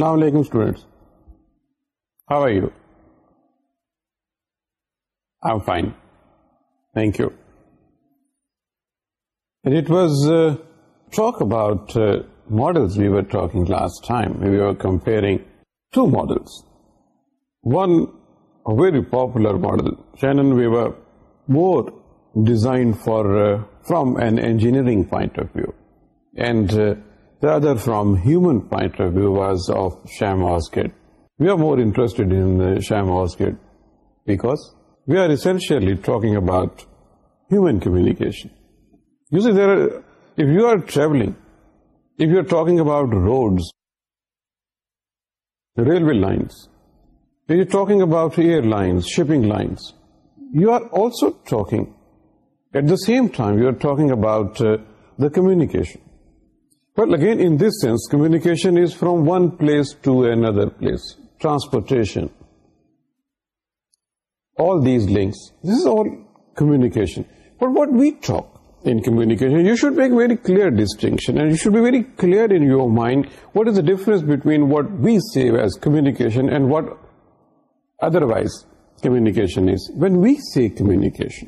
السلام علیکم students how are you I fine thank you it was talk about model we were talking last time we are comparing two model one very popular model we were more design far from an engineering point of view and The other, from human point of view, was of sham Osgood. We are more interested in the uh, sham Osgood because we are essentially talking about human communication. You see, if you are traveling, if you are talking about roads, railway lines, if you are talking about airlines, shipping lines, you are also talking, at the same time, you are talking about uh, the communication. But again in this sense communication place transportation very clear distinction clear in you mind what is difference between what we see as communication and what otherwise communication when we see communication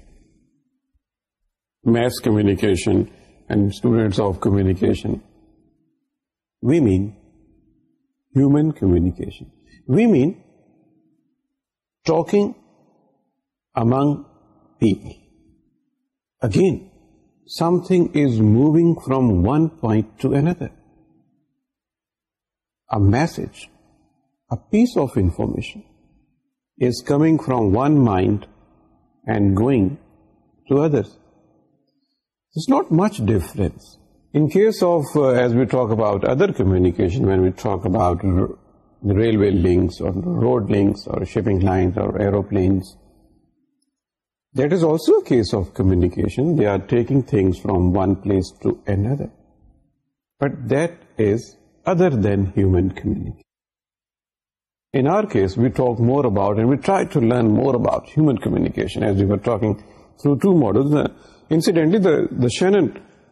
mass communication of communication We mean human communication. We mean talking among people. Again, something is moving from one point to another. A message, a piece of information is coming from one mind and going to others. There's not much difference railway road links shipping line aeroplanes that is also case of communication they are taking things from one place to another but this other than humanics we talk more about we try to learn more about human communication as we are talk through two model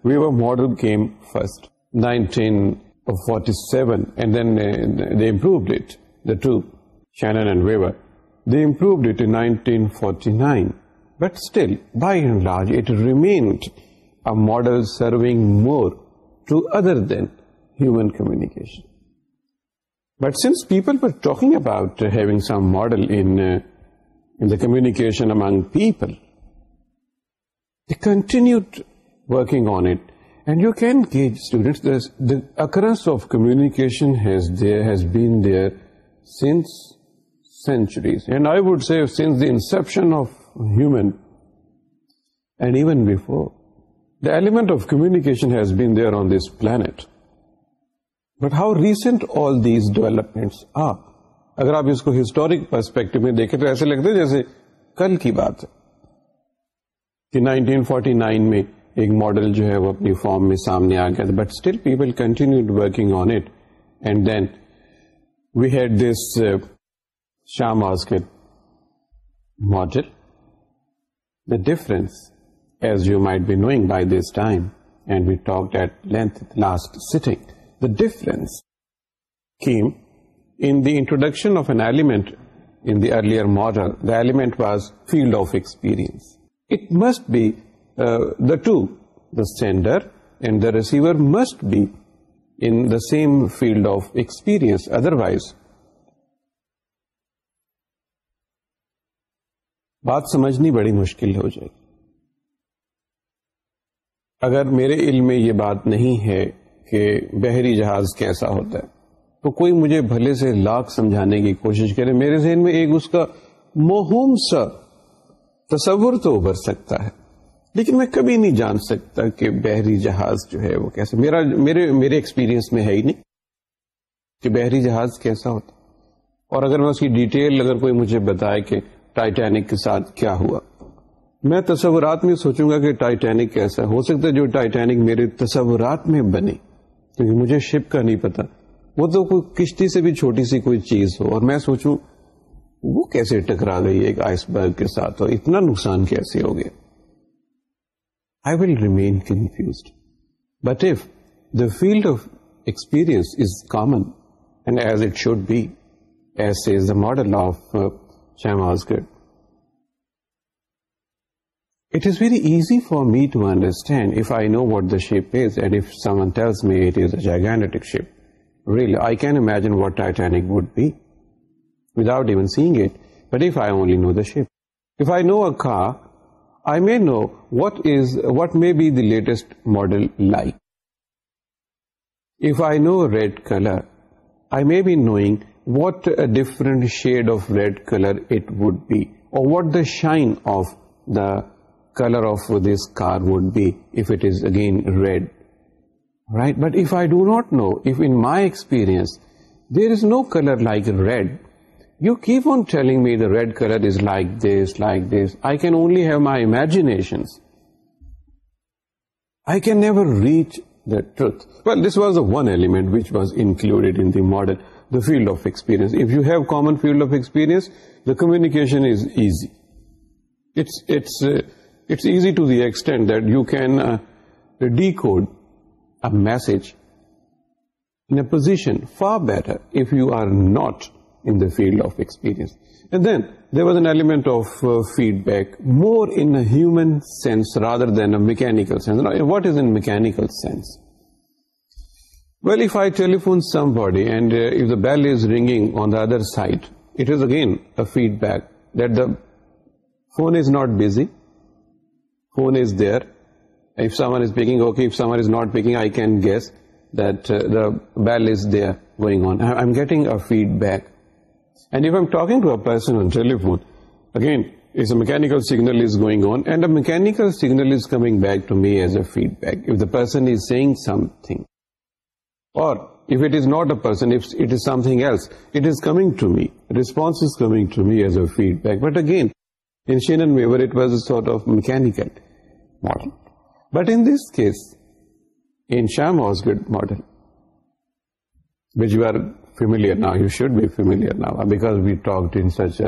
Weaver model came first nineteen model سروگ more to other than hit since people about some model communication among people continue working on it and you کینڈنٹ of communication of human even before the element of communication there on this planet but how recent all these development اگر آپ اس کو historic perspective میں دیکھیں تو ایسے لگتے جیسے کل کی بات ہے کہ 1949 میں ایک ماڈل جو ہے وہ اپنی فارم میں سامنے آ گیا تھا but still people continue working on it and then we had this Schramm's کے model the difference as you might be knowing by this time and we talk at length last sitting the difference came in the introduction of an element in the earlier model the element was field of experience it must be the to the sender and the receiver must be in the same field of experience, otherwise. بات سمجھنی بڑی مشکل ہو جائے گی اگر میرے علم میں یہ بات نہیں ہے کہ بحری جہاز کیسا ہوتا ہے تو کوئی مجھے بھلے سے لاکھ سمجھانے کی کوشش کرے میرے ذہن میں ایک اس کا مہوم سا تصور تو ابھر سکتا ہے لیکن میں کبھی نہیں جان سکتا کہ بحری جہاز جو ہے وہ کیسے میرے میرے ایکسپیرئنس میں ہے ہی نہیں کہ بحری جہاز کیسا ہوتا اور اگر میں اس کی ڈیٹیل اگر کوئی مجھے بتائے کہ ٹائٹینک کے ساتھ کیا ہوا میں تصورات میں سوچوں گا کہ ٹائٹینک کیسا ہو سکتا ہے جو ٹائٹینک میرے تصورات میں بنے کیونکہ مجھے شپ کا نہیں پتا وہ تو کوئی کشتی سے بھی چھوٹی سی کوئی چیز ہو اور میں سوچوں وہ کیسے ٹکرا گئی ایک آئس برگ کے ساتھ اور اتنا نقصان کیسے ہو گیا I will remain confused. But if the field of experience is common, and as it should be, as says the model of uh, Shyam Asghar, it is very easy for me to understand if I know what the ship is, and if someone tells me it is a gigantic ship. Really, I can imagine what Titanic would be without even seeing it, but if I only know the ship. If I know a car, I may know what may be the latest model like. If I know red color, I may be knowing what a different shade of red color it would be, or what the shine of the color of this car would be if it is again red, right? But if I do not know, if in my experience there is no color like red, you keep on telling me the red color is like this, like this. I can only have my imaginations. I can never reach the truth. Well, this was the one element which was included in the model, the field of experience. If you have common field of experience, the communication is easy. It's uh, easy to the extent that you can uh, decode a message in a position far better if you are not field of experience then there was an element of feedback more in humans rather than a mechanical what is in mechanical some body and bell ringing on the other side it again feedback the phone is not busy phone is دف someone is picking سامان guess the bell going a feedback mechanical signal mechanicals coming to me as a feedback but again more of میکل modern but in this case was good modern family familiar ناوک we talk such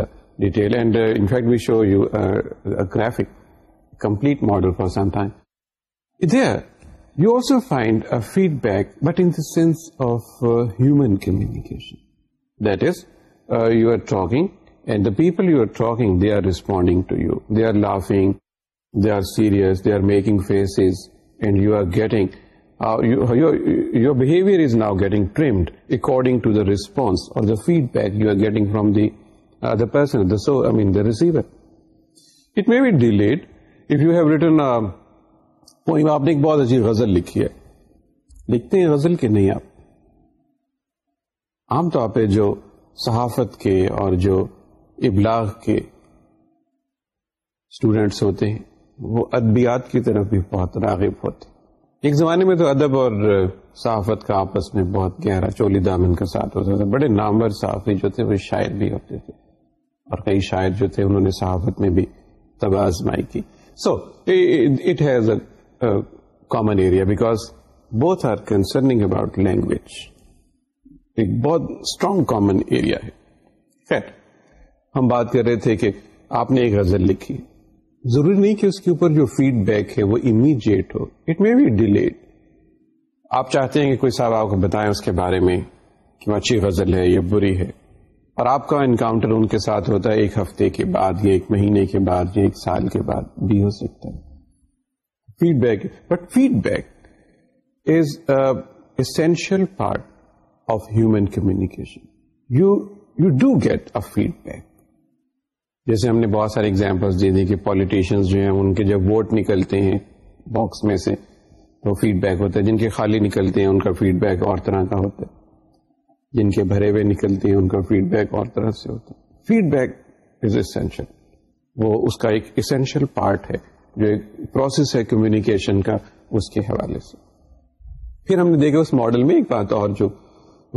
and int we show you graphic complete model person that find a feedback but in sense of human communication this you are talk the people you are talk they are responding to you they are laughing they are serious they are make faces and you are getting your behaviour is now getting according to the response or the feedback you are getting from there it may be delayed if you ہی آپ نے ایک بہت اچھی غزل لکھی ہے لکھتے ہیں غزل کہ نہیں آپ عام طور پہ جو صحافت کے اور جو ابلاغ کے اسٹوڈینٹس ہوتے ہیں وہ ادبیات کی طرف بھی بہت راغب ہوتے ہیں ایک زمانے میں تو ادب اور صحافت کا آپس میں بہت گہرا چولی دامن کا ساتھ ہوتا تھا بڑے نامور صحافی جو تھے وہ شاعر بھی ہوتے تھے اور کئی شاعر جو تھے انہوں نے صحافت میں بھی آزمائی کی so it has a common area because both are concerning about language ایک بہت اسٹرانگ کامن ایریا ہے خیر ہم بات کر رہے تھے کہ آپ نے ایک غزل لکھی ضروری نہیں کہ اس کے اوپر جو فیڈ بیک ہے وہ امیڈیٹ ہو اٹ مے بی ڈیلیڈ آپ چاہتے ہیں کہ کوئی صاحب آپ کو بتائیں اس کے بارے میں کہ وہ اچھی غزل ہے یا بری ہے اور آپ کا انکاؤنٹر ان کے ساتھ ہوتا ہے ایک ہفتے کے بعد یا ایک مہینے کے بعد یا ایک سال کے بعد بھی ہو سکتا ہے feedback but feedback is essential essential part of human communication you you do get a feedback جیسے ہم نے بہت سارے ایگزامپلس دی کہ پالیٹیشینس جو ہیں ان کے جب ووٹ نکلتے ہیں باکس میں سے تو فیڈ بیک ہوتا ہے جن کے خالی نکلتے ہیں ان کا فیڈ بیک اور طرح کا ہوتا ہے جن کے بھرے ہوئے نکلتے ہیں ان کا فیڈ بیک اور طرح سے ہوتا ہے فیڈ بیک از اسینشل وہ اس کا ایک اسینشل پارٹ ہے جو ایک پروسیس ہے کمیونیکیشن کا اس کے حوالے سے پھر ہم نے دیکھا اس ماڈل میں ایک بات اور جو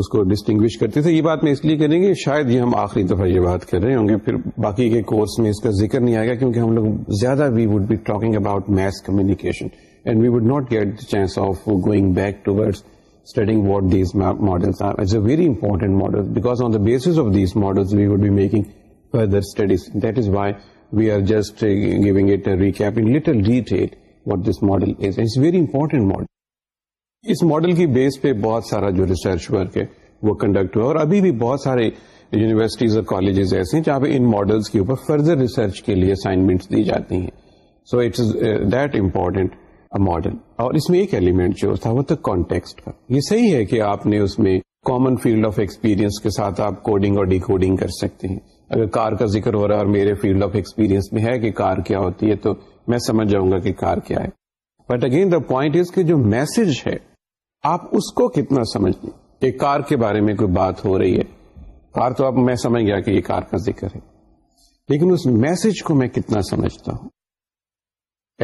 اس کو ڈسٹنگوش کرتے تھے یہ بات میں اس لیے کریں گے شاید یہ ہم آخری دفعہ یہ بات کر رہے ہوں گے پھر باقی کے کورس میں اس کا ذکر نہیں آئے گا کیونکہ ہم لوگ زیادہ we would be talking about mass communication and we would not get the chance of going back to ٹوڈنگ very important model because on the basis of these model we would be making further studies that is why we are just giving it recap in little detail what this model is it's very important model us model کی بیس پہ بہت سارا جو research work ہے وہ conduct ہوا اور ابھی بھی بہت سارے یونیورسٹیز اور کالجز ایسے ہیں جہاں پہ ان ماڈلس کے اوپر فردر ریسرچ کے لیے اسائنمنٹ دی جاتی ہیں so it's that important model اور اس میں ایک ایلیمنٹ جو تھا وہ تھا کانٹیکسٹ کا یہ صحیح ہے کہ آپ نے اس میں کامن فیلڈ آف ایکسپیرئنس کے ساتھ آپ کوڈنگ اور ڈی کوڈنگ کر سکتے ہیں اگر کار کا ذکر ہو رہا ہے اور میرے فیلڈ آف ایکسپیرئنس میں ہے کہ کار کیا ہوتی ہے تو میں سمجھ جاؤں گا کہ کار کیا ہے but again the point is کہ جو میسج ہے آپ اس کو کتنا سمجھ ایک کار کے بارے میں کوئی بات ہو رہی ہے کار تو اب میں سمجھ گیا کہ یہ کار کا ذکر ہے لیکن اس میسج کو میں کتنا سمجھتا ہوں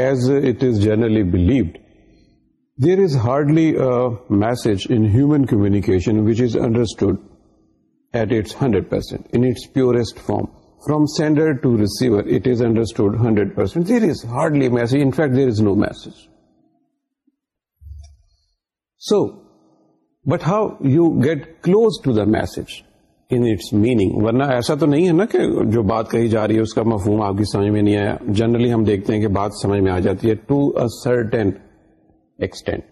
as it is generally believed there is hardly message in human communication which is understood at its hundred percent in its purest form from sender to receiver it is understood hundred percent there is hardly message in fact there is no message so but how you get close to the message in its meaning ورنہ ایسا تو نہیں ہے نا کہ جو بات کہی جا رہی ہے اس کا مفہوم آپ کی سمجھ میں نہیں آیا جنرلی ہم دیکھتے ہیں کہ بات سمجھ میں آ جاتی ہے ٹو اے سرٹن ایکسٹینٹ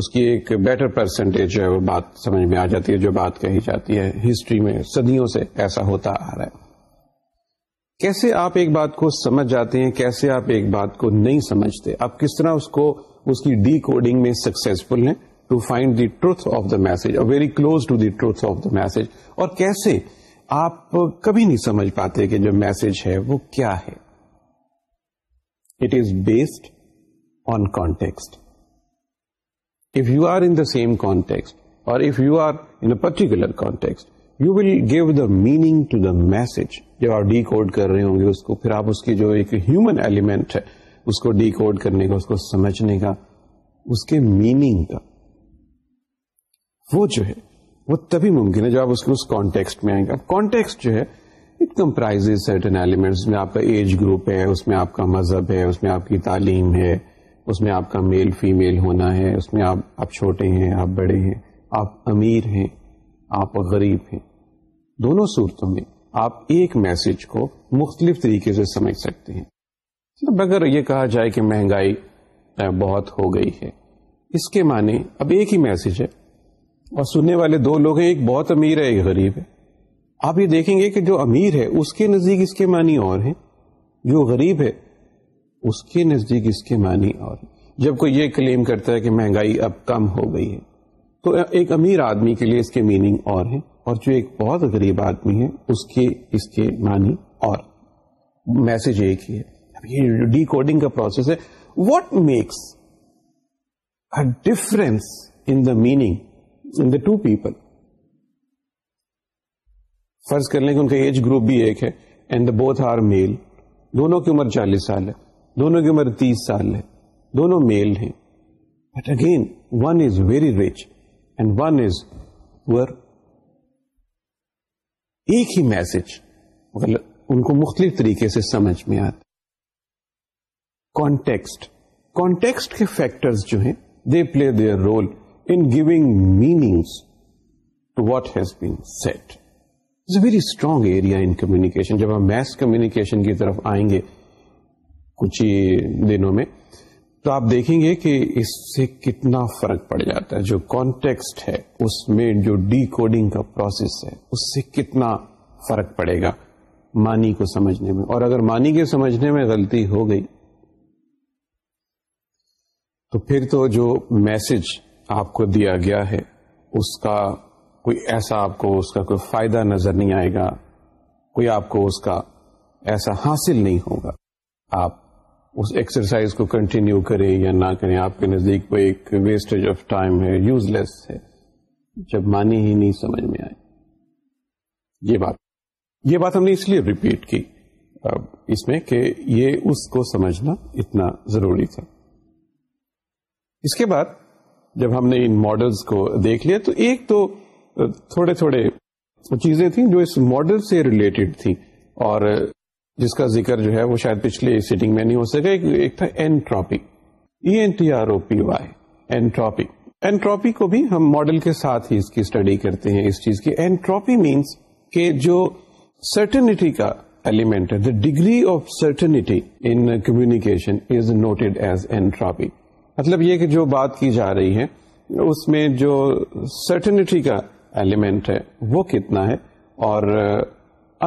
اس کی ایک بیٹر پرسنٹیج جو ہے وہ بات سمجھ میں آ جاتی ہے جو بات کہی جاتی ہے ہسٹری میں صدیوں سے ایسا ہوتا آ رہا ہے کیسے آپ ایک بات کو سمجھ جاتے ہیں کیسے آپ ایک بات کو نہیں سمجھتے آپ کس طرح اس کو اس کی ڈی کوڈنگ میں سکسیزفل ہیں to find the truth of the message very close to the truth of the message اور کیسے آپ کبھی نہیں سمجھ پاتے کہ جو میسج ہے وہ کیا ہے it is based on context if you are in the same context or if you are in particular context you will give the meaning to the message جب آپ ڈی کوڈ کر رہے ہوں گے اس کو پھر آپ اس کی جو ایک ہیومن ایلیمنٹ ہے اس کو ڈی کوڈ کرنے کا اس کو سمجھنے کا اس کے میننگ کا وہ جو ہے وہ تبھی ممکن ہے جب آپ اس کے اس کانٹیکسٹ میں آئیں گے اب کانٹیکسٹ جو ہے اٹ کمپرائز سرٹن ایلیمنٹس میں آپ کا ایج گروپ ہے اس میں آپ کا مذہب ہے اس میں آپ کی تعلیم ہے اس میں آپ کا میل فیمیل ہونا ہے اس میں آپ آپ چھوٹے ہیں آپ بڑے ہیں آپ امیر ہیں آپ غریب ہیں دونوں صورتوں میں آپ ایک میسج کو مختلف طریقے سے سمجھ سکتے ہیں اب اگر یہ کہا جائے کہ مہنگائی بہت ہو گئی ہے اس کے معنی اب ایک ہی میسج ہے اور سننے والے دو لوگ ہیں ایک بہت امیر ہے ایک غریب ہے آپ یہ دیکھیں گے کہ جو امیر ہے اس کے نزدیک اس کے معنی اور ہیں جو غریب ہے اس کے نزدیک اس کے معنی اور جب کوئی یہ کلیم کرتا ہے کہ مہنگائی اب کم ہو گئی ہے تو ایک امیر آدمی کے لیے اس کے میننگ اور ہیں اور جو ایک بہت غریب آدمی ہے اس کے اس کے معنی اور میسج ایک ہی ہے یہ ڈی کوڈنگ کا پروسیس ہے what makes difference difference in the meaning in the two people فرض کر لیں کہ ان کا ایج گروپ بھی ایک ہے and the both are male دونوں کی عمر چالیس سال ہے دونوں کی عمر تیس سال ہے دونوں میل ہیں but again one is very rich and one is poor ایک ہی میسج ان کو مختلف طریقے سے سمجھ میں آتا کانٹیکسٹ کانٹیکسٹ کے فیکٹرز جو ہیں they play their role giving meanings to what has been set اٹھری strong area in communication جب ہم میس کمیونکیشن کی طرف آئیں گے کچھ دنوں میں تو آپ دیکھیں گے کہ اس سے کتنا فرق پڑ جاتا ہے جو کانٹیکسٹ ہے اس میں جو ڈی کوڈنگ کا پروسیس ہے اس سے کتنا فرق پڑے گا مانی کو سمجھنے میں اور اگر مانی کے سمجھنے میں غلطی ہو گئی تو پھر تو جو میسج آپ کو دیا گیا ہے اس کا کوئی ایسا آپ کو اس کا کوئی فائدہ نظر نہیں آئے گا کوئی آپ کو اس کا ایسا حاصل نہیں ہوگا آپ اس ایکسرسائز کو کنٹینیو کریں یا نہ کریں آپ کے نزدیک کوئی ویسٹیج آف ٹائم ہے یوز لیس ہے جب مانی ہی نہیں سمجھ میں آئے یہ بات یہ بات ہم نے اس لیے ریپیٹ کی اس میں کہ یہ اس کو سمجھنا اتنا ضروری تھا اس کے بعد جب ہم نے ان ماڈلس کو دیکھ لیا تو ایک تو تھوڑے تھوڑے چیزیں تھیں جو اس ماڈل سے ریلیٹڈ تھی اور جس کا ذکر جو ہے وہ شاید پچھلے سیٹنگ میں نہیں ہو سکے ایک تھا N T R O P Y entropy کو بھی ہم ماڈل کے ساتھ ہی اس کی اسٹڈی کرتے ہیں اس چیز کی اینٹراپی مینس کہ جو سرٹنٹی کا ایلیمنٹ ہے the degree of certainty in communication is noted as entropic مطلب یہ کہ جو بات کی جا رہی ہے اس میں جو سرٹنٹی کا ایلیمنٹ ہے وہ کتنا ہے اور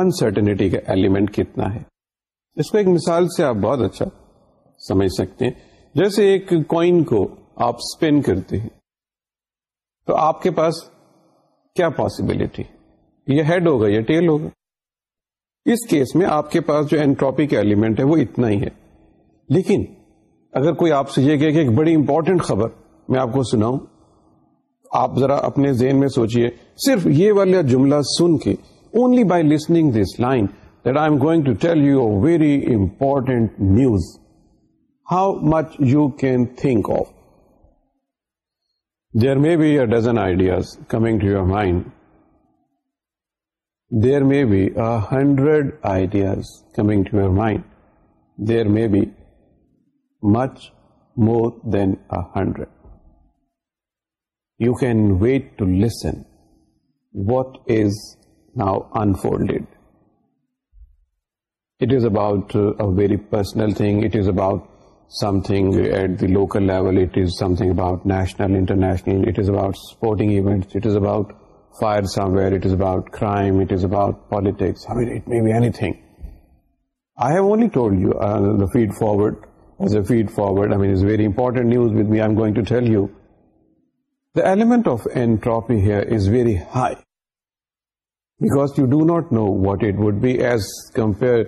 انسرٹنٹی کا ایلیمنٹ کتنا ہے اس کو ایک مثال سے آپ بہت اچھا سمجھ سکتے ہیں جیسے ایک کوائن کو آپ اسپین کرتے ہیں تو آپ کے پاس کیا پاسبلٹی یہ ہیڈ ہوگا یا ٹیل ہوگا اس کیس میں آپ کے پاس جو کا ایلیمنٹ ہے وہ اتنا ہی ہے لیکن اگر کوئی آپ سے یہ کہ ایک بڑی امپورٹنٹ خبر میں آپ کو سناؤں آپ ذرا اپنے ذہن میں سوچئے صرف یہ والا جملہ سن کے only by listening this line that I am going to tell you a very important news how much you can think of there may be a dozen ideas coming to your mind there may be a hundred ideas coming to your mind there may be much more than 100. You can wait to listen what is now unfolded. It is about uh, a very personal thing. It is about something at the local level. It is something about national, international. It is about sporting events. It is about fire somewhere. It is about crime. It is about politics. I mean, it may be anything. I have only told you uh, the feed forward feed forwarded mean you the moment know what we as compare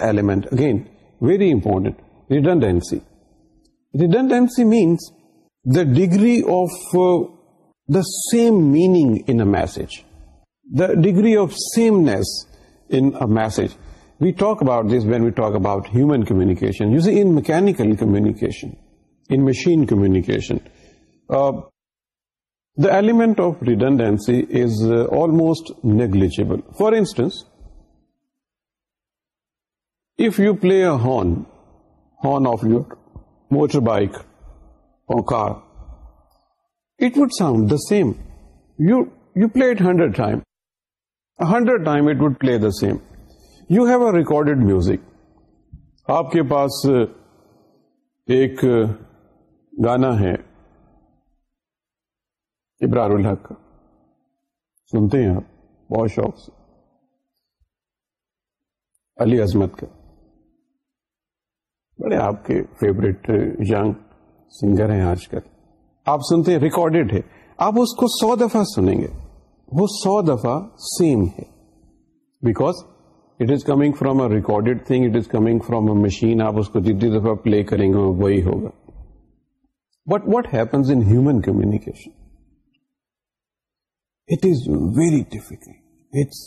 ویئرزنٹ again very redundant the degree of uh, the same meaning in a message, the degree of sameness in a message. We talk about this when we talk about human communication. You see, in mechanical communication, in machine communication, uh, the element of redundancy is uh, almost negligible. For instance, if you play a horn of your motorbike or car. It would sound the same. You, you play it 100 times. 100 times it would play the same. You have a recorded music. آپ کے پاس ایک گانا ہے ابرار الحق کا سنتے ہیں آپ بہت شوق سے علی عظمت کا بڑے آپ کے فیوریٹ یگ سنگر ہیں آج کل آپ سنتے ہیں ریکارڈیڈ ہے آپ اس کو سو دفعہ سنیں گے وہ سو دفعہ سیم ہے because it is coming from a recorded thing it is coming from a machine آپ اس کو جتنی دفعہ پلے کریں گے وہی ہوگا but what happens in human communication it is very difficult it's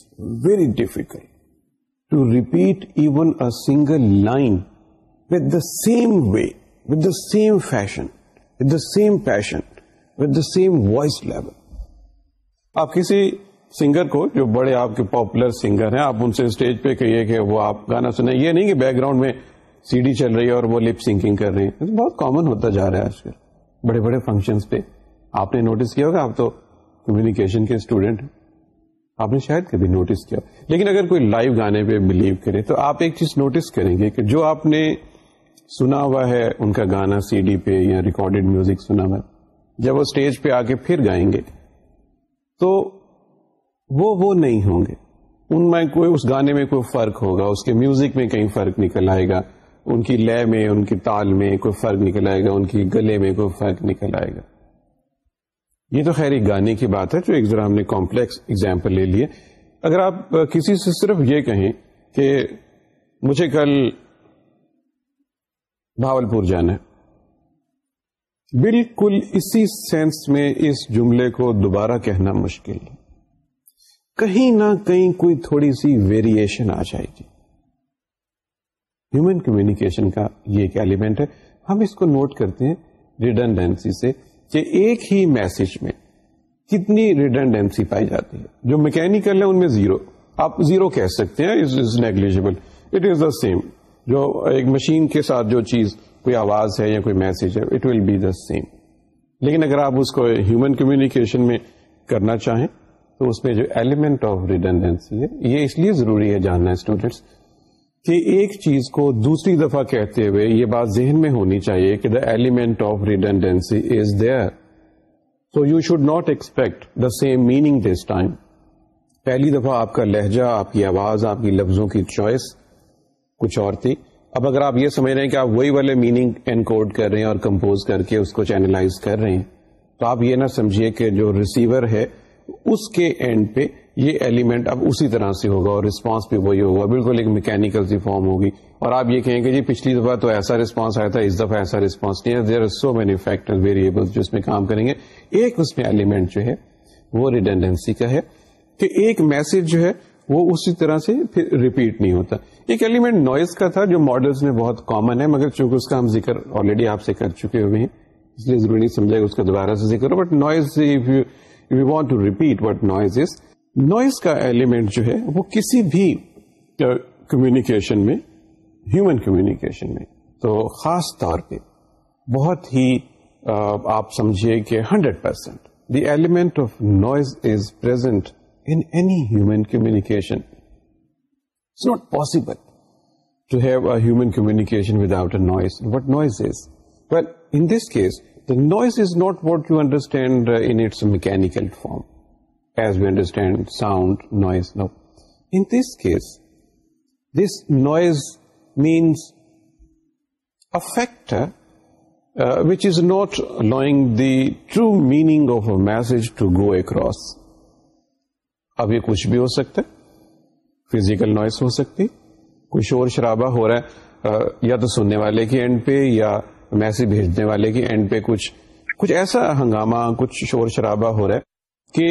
very difficult to repeat even a single line with the same way with a same fashion with the same passion with the same voice level آپ کسی singer کو جو بڑے آپ کے popular singer ہیں آپ ان سے اسٹیج پہ کہیے کہ وہ آپ گانا سنیں یہ نہیں کہ بیک گراؤنڈ میں سی ڈی چل رہی ہے اور وہ لپ سنکنگ کر رہی ہیں بہت کامن ہوتا جا رہا ہے آج کل بڑے بڑے فنکشن پہ آپ نے نوٹس کیا ہوگا آپ تو کمیونیکیشن کے اسٹوڈینٹ ہیں آپ نے شاید کبھی نوٹس کیا لیکن اگر کوئی لائیو گانے پہ بلیو کرے تو آپ ایک چیز نوٹس کریں گے کہ جو آپ نے سنا ہوا ہے ان کا گانا سی ڈی پہ یا ریکارڈیڈ میوزک سنا ہوا ہے جب وہ اسٹیج پہ آ کے پھر گائیں گے تو وہ وہ نہیں ہوں گے ان میں کوئی اس گانے میں کوئی فرق ہوگا اس کے میوزک میں کہیں فرق نکل آئے گا ان کی لے میں ان کی تال میں کوئی فرق نکل آئے گا ان کی گلے میں کوئی فرق نکل آئے گا یہ تو خیر ایک گانے کی بات ہے جو ایک ذرا ہم نے کمپلیکس اگزامپل لے لیے اگر آپ کسی سے صرف یہ کہیں کہ مجھے کل بھاول پور جانا ہے بالکل اسی سینس میں اس جملے کو دوبارہ کہنا مشکل ہے کہیں نہ کہیں کوئی تھوڑی سی ویریشن آ جائے گی ہیومن کمیونیکیشن کا یہ ایک ایلیمنٹ ہے ہم اس کو نوٹ کرتے ہیں ریڈنڈینسی سے کہ ایک ہی میسج میں کتنی ریڈنڈینسی پائی جاتی ہے جو میکینیکل ہے ان میں زیرو آپ زیرو کہہ سکتے ہیں سیم جو ایک مشین کے ساتھ جو چیز کوئی آواز ہے یا کوئی میسج ہے it will be the same لیکن اگر آپ اس کو ہیومن کمیونیکیشن میں کرنا چاہیں تو اس میں جو ایلیمنٹ آف ریٹینڈینسی ہے یہ اس لیے ضروری ہے جاننا اسٹوڈینٹس کہ ایک چیز کو دوسری دفعہ کہتے ہوئے یہ بات ذہن میں ہونی چاہیے کہ the element of redundancy is there so you should not expect the same meaning this time پہلی دفعہ آپ کا لہجہ آپ کی آواز آپ کی لفظوں کی چوائس کچھ اور تھی اب اگر آپ یہ سمجھ رہے ہیں کہ آپ وہی والے میننگ انکوڈ کر رہے ہیں اور کمپوز کر کے اس کو چینلائز کر رہے ہیں تو آپ یہ نہ سمجھیے کہ جو ریسیور ہے اس کے اینڈ پہ یہ ایلیمنٹ اب اسی طرح سے ہوگا اور رسپانس بھی وہی ہوگا بالکل ایک میکینکل فارم ہوگی اور آپ یہ کہیں کہ جی پچھلی دفعہ تو ایسا رسپانس آیا تھا اس دفعہ ایسا رسپانس نہیں ہے there are so many factor variable جو اس میں کام کریں گے ایک اس میں ایلیمنٹ جو ہے وہ ریڈنڈنسی کا ہے کہ ایک میسج جو ہے وہ اسی طرح سے پھر ریپیٹ نہیں ہوتا ایک ایلیمنٹ نوائز کا تھا جو ماڈلس میں بہت کامن ہے مگر چونکہ اس کا ہم ذکر آلریڈی آپ سے کر چکے ہوئے ہیں اس لیے ضروری نہیں سمجھا کہ دوبارہ سے ذکر ہو but noise repeat what noise noise is کا ایلیمنٹ جو ہے وہ کسی بھی کمیونیکیشن میں ہیومن کمیونیکیشن میں تو خاص طور پہ بہت ہی آپ سمجھیے کہ hundred percent the element of noise is present in any human communication. It's not possible to have a human communication without a noise. What noise is? Well, in this case, the noise is not what you understand uh, in its mechanical form, as we understand sound, noise. No. In this case, this noise means a factor uh, which is not allowing the true meaning of a message to go across. اب یہ کچھ بھی ہو سکتا ہے physical noise ہو سکتی کوئی شور شرابہ ہو رہا ہے یا تو سننے والے کی اینڈ پہ یا میسج بھیجنے والے کی اینڈ پہ کچھ کچھ ایسا ہنگامہ کچھ شور شرابہ ہو رہا ہے کہ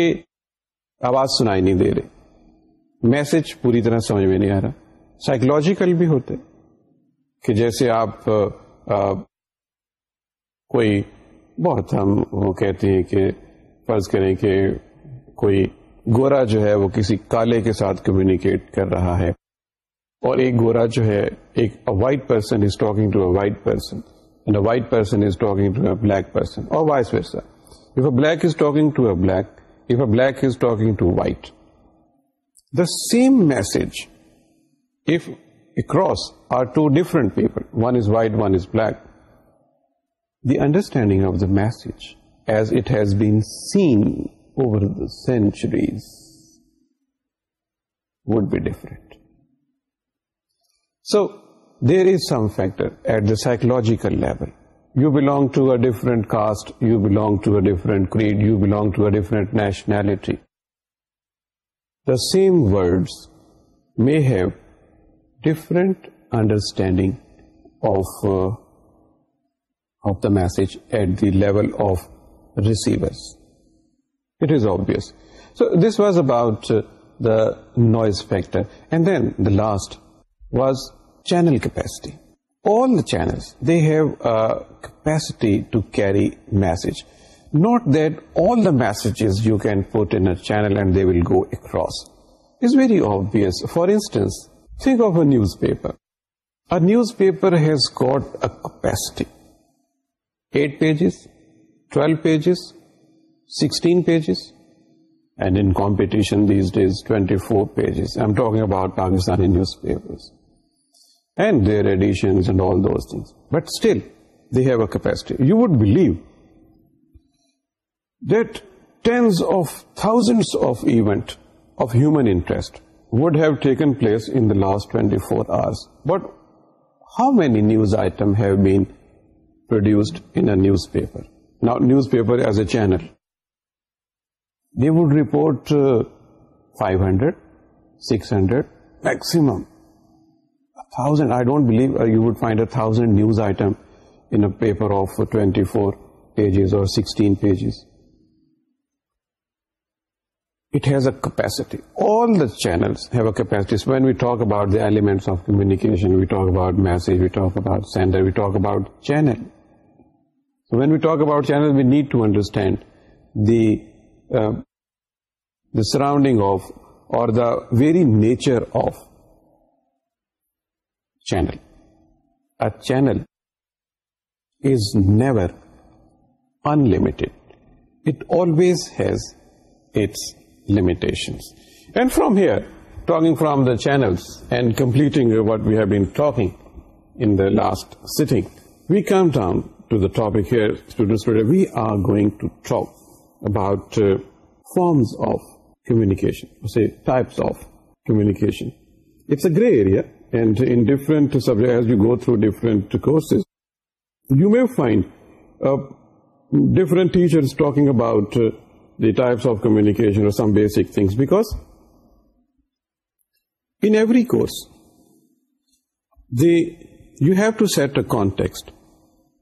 آواز سنائی نہیں دے رہے میسج پوری طرح سمجھ میں نہیں آ رہا سائیکولوجیکل بھی ہوتے کہ جیسے آپ کوئی بہت ہم وہ کہتے ہیں کہ فرض کریں کہ کوئی گورا جو ہے وہ کسی کالے کے ساتھ کمیونیکیٹ کر رہا ہے اور ایک گورا جو ہے ایک white person is talking to a white person white person is talking to a black person اور voice if a black is talking to a a black black if is talking to white the same message if across are two different people one is white one is black the understanding of the message as it has been seen over the centuries would be different. So, there is some factor at the psychological level. You belong to a different caste, you belong to a different creed, you belong to a different nationality. The same words may have different understanding of uh, the message at the level of receivers. It is obvious. So this was about uh, the noise factor. And then the last was channel capacity. All the channels, they have a uh, capacity to carry message. Not that all the messages you can put in a channel and they will go across. It's very obvious. For instance, think of a newspaper. A newspaper has got a capacity. 8 pages, 12 pages, sixty pages and ان کا last twenty four hours but how many news items paper newspaper as a channel would report five hundred six hundred maximum تھا don't believe you would find a thousand news item of twenty four سکسٹیویسٹی elements we talk about message send we talk about channel about channel we need to understand the the surrounding of, or the very nature of channel. A channel is never unlimited. It always has its limitations. And from here, talking from the channels and completing what we have been talking in the last sitting, we come down to the topic here, students. We are going to talk about uh, forms of communication, say types of communication. It's a gray area, and in different subjects, as you go through different courses, you may find uh, different teachers talking about uh, the types of communication or some basic things, because in every course, you have to set a context,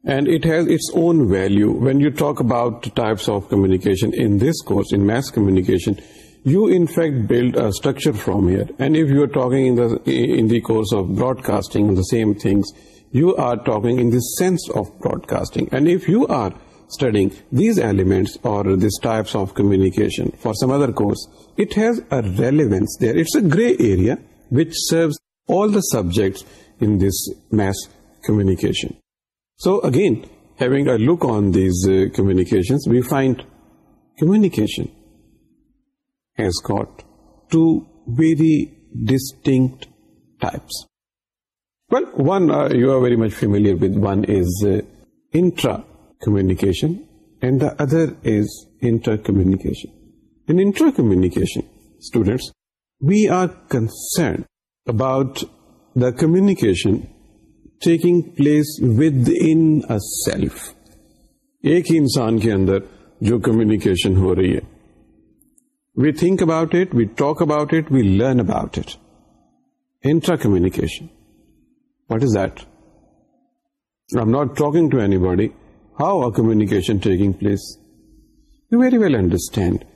and it has its own value. When you talk about types of communication in this course, in mass communication, you in fact build a structure from here. And if you are talking in the course of broadcasting the same things, you are talking in the sense of broadcasting. And if you are studying these elements or these types of communication for some other course, it has a relevance there. It's a gray area which serves all the subjects in this mass communication. So again, having a look on these uh, communications, we find communication are distinct well one are you are very much family communication and the other is inter communication intra communication students we are concerned about the communication taking place within self ایک ہی انسان کے اندر جو communication ہو رہی ہے We think about it, we talk about it, we learn about it. Intra-communication. What is that? I'm not talking to anybody. How are communication taking place? You very well understand.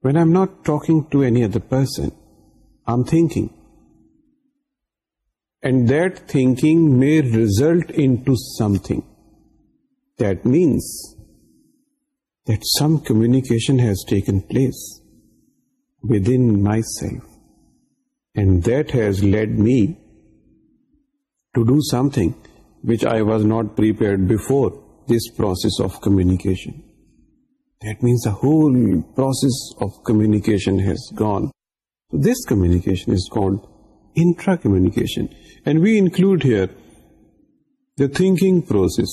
When I'm not talking to any other person, I'm thinking. And that thinking may result into something. That means that some communication has taken place within myself, and that has led me to do something which I was not prepared before this process of communication. That means the whole process of communication has gone. So this communication is called intra-communication. And we include here the thinking process.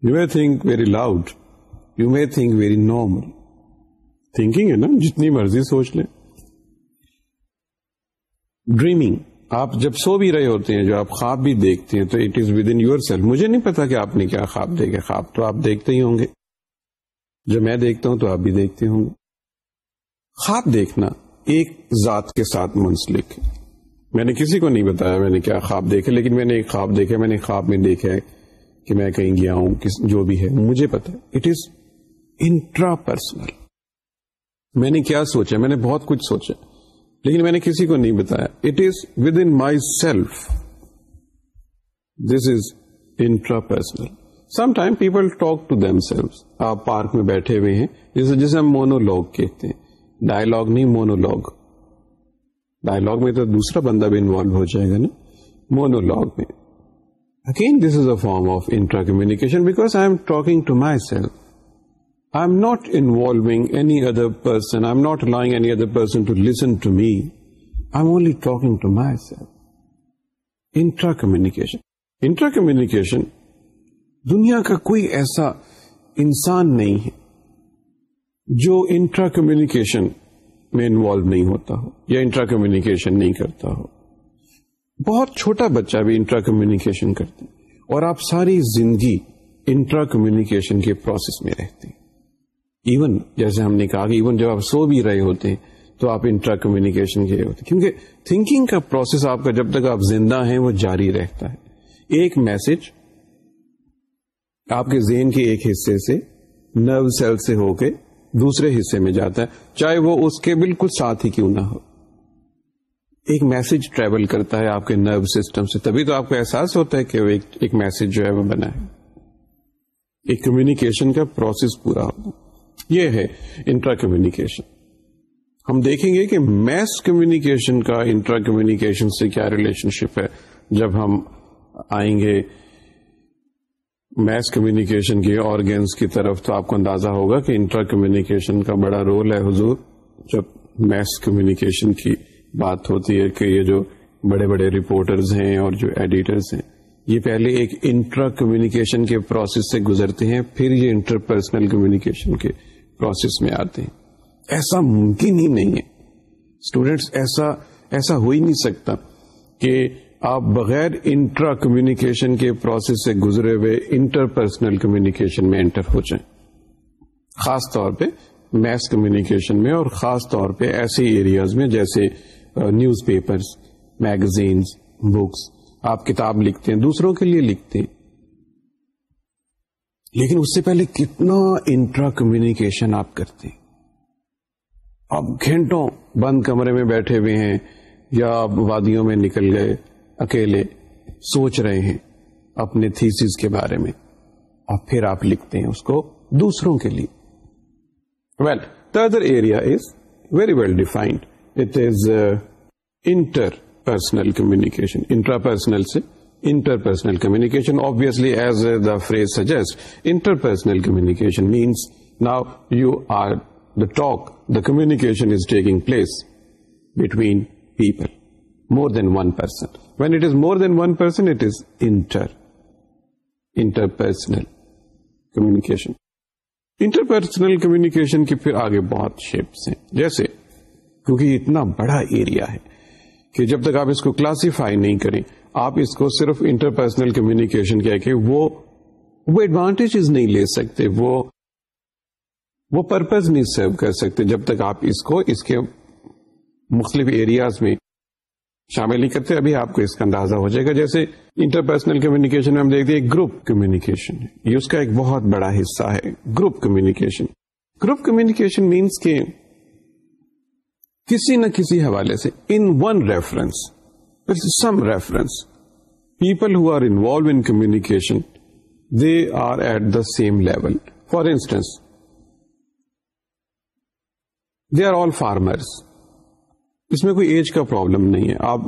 You may think very loud, you may think very normal thinking ہے نا جتنی مرضی سوچ لیں dreaming آپ جب سو بھی رہے ہوتے ہیں جو آپ خواب بھی دیکھتے ہیں تو it is within yourself مجھے نہیں پتا کہ آپ نے کیا خواب دیکھے خواب تو آپ دیکھتے ہی ہوں گے جو میں دیکھتا ہوں تو آپ بھی دیکھتے ہوں گے خواب دیکھنا ایک ذات کے ساتھ منسلک میں نے کسی کو نہیں بتایا میں نے کیا خواب دیکھے لیکن میں نے ایک خواب دیکھا میں نے خواب میں دیکھا ہے کہ میں کہیں گیا ہوں جو بھی ہے مجھے پتا اٹ از انٹرا پرسنل میں نے کیا سوچا میں نے بہت کچھ سوچا لیکن میں نے کسی کو نہیں بتایا it is within myself this is intra personal some time people talk to themselves آپ پارک میں بیٹھے ہوئے ہیں جسے جسے ہم مونولوگ کہتے ہیں ڈائلگ نہیں مونولوگ ڈائلگ میں تو دوسرا بندہ بھی انوالو ہو جائے گا نا مونولوگ میں again this is a form of intra communication because I am talking to myself I am not involving other person I not line other person to listen to me I am only talking to myself intra communication intra communication دنیا کا کوئی ایسا انسان نہیں ہے جو intra communication میں involve نہیں ہوتا ہو یا انٹرا کمیونیکیشن نہیں کرتا ہو بہت چھوٹا بچہ بھی انٹرا کمیونیکیشن کرتے اور آپ ساری زندگی انٹرا کمیونیکیشن کے پروسیس میں رہتے ہیں ایون جیسے ہم نے کہا کہ ایون جب آپ سو بھی رہے ہوتے ہیں تو آپ انٹرا کمیونیکیشن کے ہوتے کیونکہ تھنکنگ کا پروسیس آپ کا جب تک آپ زندہ ہیں وہ جاری رہتا ہے ایک میسج آپ کے ذہن کے ایک حصے سے نرو سیل سے ہو کے دوسرے حصے میں جاتا ہے چاہے وہ اس کے بالکل ساتھ ہی کیوں نہ ہو ایک میسج ٹریول کرتا ہے آپ کے نرو سسٹم سے تبھی تو آپ کو احساس ہوتا ہے کہ ایک میسج جو ہے وہ بنا ہے ایک کمیونیکیشن کا پروسیس پورا ہوگا یہ ہے انٹرا کمیونیکیشن ہم دیکھیں گے کہ میس کمیونیکیشن کا انٹرا کمیونیکیشن سے کیا ریلیشن شپ ہے جب ہم آئیں گے میس کمیونیکیشن کے آرگینس کی طرف تو آپ کو اندازہ ہوگا کہ انٹرا کمیونیکیشن کا بڑا رول ہے حضور جب میس کمیونیکیشن کی بات ہوتی ہے کہ یہ جو بڑے بڑے رپورٹرز ہیں اور جو ایڈیٹرز ہیں یہ پہلے ایک انٹرا کمیونیکیشن کے پروسیس سے گزرتے ہیں پھر یہ انٹر پرسنل کمیونیکیشن کے پروسیس میں آتے ہیں ایسا ممکن ہی نہیں ہے اسٹوڈینٹس ایسا ایسا ہو ہی نہیں سکتا کہ آپ بغیر انٹرا کمیونیکیشن کے پروسیس سے گزرے ہوئے انٹر پرسنل کمیونیکیشن میں انٹر ہو جائیں خاص طور پہ میس کمیونیکیشن میں اور خاص طور پہ ایسے ایریاز میں جیسے نیوز پیپرز میگزینز بکس آپ کتاب لکھتے ہیں دوسروں کے لیے لکھتے ہیں لیکن اس سے پہلے کتنا انٹرا کمیونیکیشن آپ کرتے ہیں آپ گھنٹوں بند کمرے میں بیٹھے ہوئے ہیں یا آپ وادیوں میں نکل گئے اکیلے سوچ رہے ہیں اپنے تھیسز کے بارے میں اور پھر آپ لکھتے ہیں اس کو دوسروں کے لیے well other area is very well defined it is inter personal communication intra personal سے interpersonal communication obviously as uh, the phrase suggests interpersonal communication means now you are the talk the communication is taking place between people more than one person when it is more than one person it is inter interpersonal communication interpersonal communication کے پھر آگے بہت shapes ہیں جیسے کیونکہ اتنا بڑا area ہے کہ جب تک آپ اس کو کلاسیفائی نہیں کریں آپ اس کو صرف انٹرپرسنل کمیونیکیشن کہہ کے وہ وہ ایڈوانٹیجز نہیں لے سکتے وہ وہ پرپز نہیں سرو کر سکتے جب تک آپ اس کو اس کے مختلف ایریاز میں شامل نہیں کرتے ابھی آپ کو اس کا اندازہ ہو جائے گا جیسے انٹرپرسنل کمیونیکیشن میں ہم دیکھتے ہیں گروپ کمیونیکیشن یہ اس کا ایک بہت بڑا حصہ ہے group communication group communication means کے کسی نہ کسی حوالے سے in one reference some reference people who are involve in communication they are at the same level for instance they are all farmers اس میں کوئی ایج کا پرابلم نہیں ہے آپ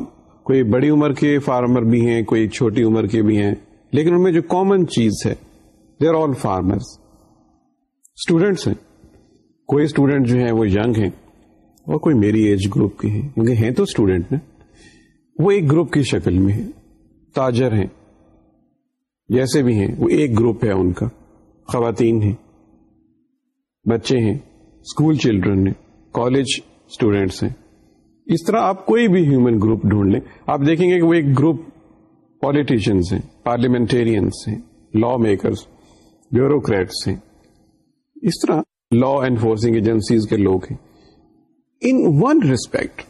کوئی بڑی عمر کے فارمر بھی ہیں کوئی چھوٹی عمر کے بھی ہیں لیکن ان میں جو کامن چیز ہے they are all farmers students ہیں کوئی اسٹوڈینٹ جو ہیں وہ یگ ہیں اور کوئی میری ایج گروپ کے ہیں کیونکہ ہیں تو اسٹوڈینٹ نے وہ ایک گروپ کی شکل میں ہے تاجر ہیں جیسے بھی ہیں وہ ایک گروپ ہے ان کا خواتین ہیں بچے ہیں اسکول چلڈرن ہیں کالج اسٹوڈینٹس ہیں اس طرح آپ کوئی بھی ہیومن گروپ ڈھونڈ لیں آپ دیکھیں گے کہ وہ ایک گروپ پالیٹیشینس ہیں پارلیمنٹرینس ہیں لا میکرس بیوروکریٹس ہیں اس طرح لا انفورسنگ ایجنسیز کے لوگ ہیں in one respect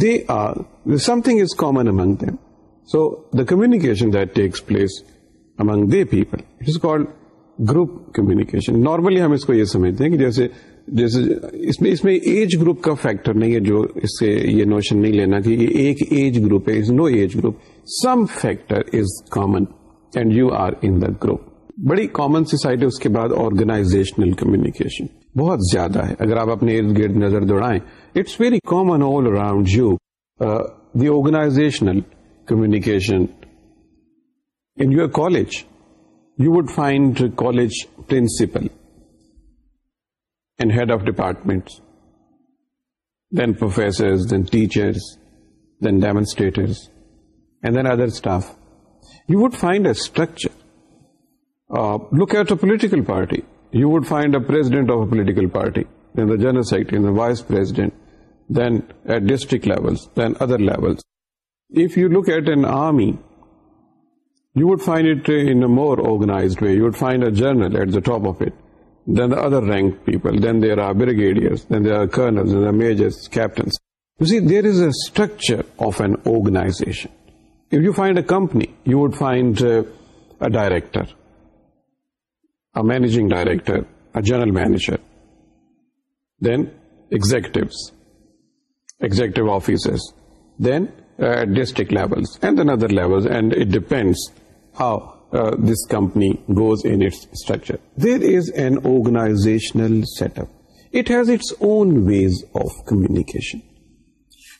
they are something is common among So the communication that place among among people it is is group group normally ہم اس کو یہ سمجھتے ہیں کہ جیسے جیسے اس میں ایج گروپ کا فیکٹر نہیں ہے جو اس سے یہ نوشن نہیں لینا کہ یہ ایک ایج گروپ ہے no age group some factor is common and you are in the group بڑی کامن سوسائٹی اس کے بعد آرگنائزیشنل کمیونیکیشن بہت زیادہ ہے اگر آپ اپنے ارد گرد نظر دوڑائیں it's very common all around you the organisational communication in your college you would find college principal and head of department then professor then teacher then demonstrator and then other staff you would find a structure look at a political party you would find president of a political party general secretary vice president it more organise way you find a general at the top of it then the other rank people then there are brigadier then there are colonel major there is a of an organisation a company you would find a director managing director general manager then executive executive officer then directed how this company goes its structure there is an organised set upon ways of communication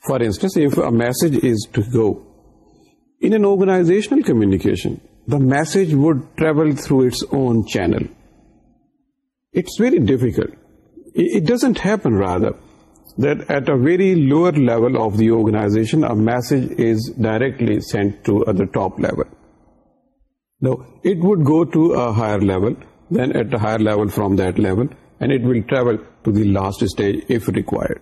for instance a message is to go in an organisational communication the message would travel through its own channel. It's very difficult. It doesn't happen, rather, that at a very lower level of the organization, a message is directly sent to the top level. No, it would go to a higher level, then at a higher level from that level, and it will travel to the last stage if required.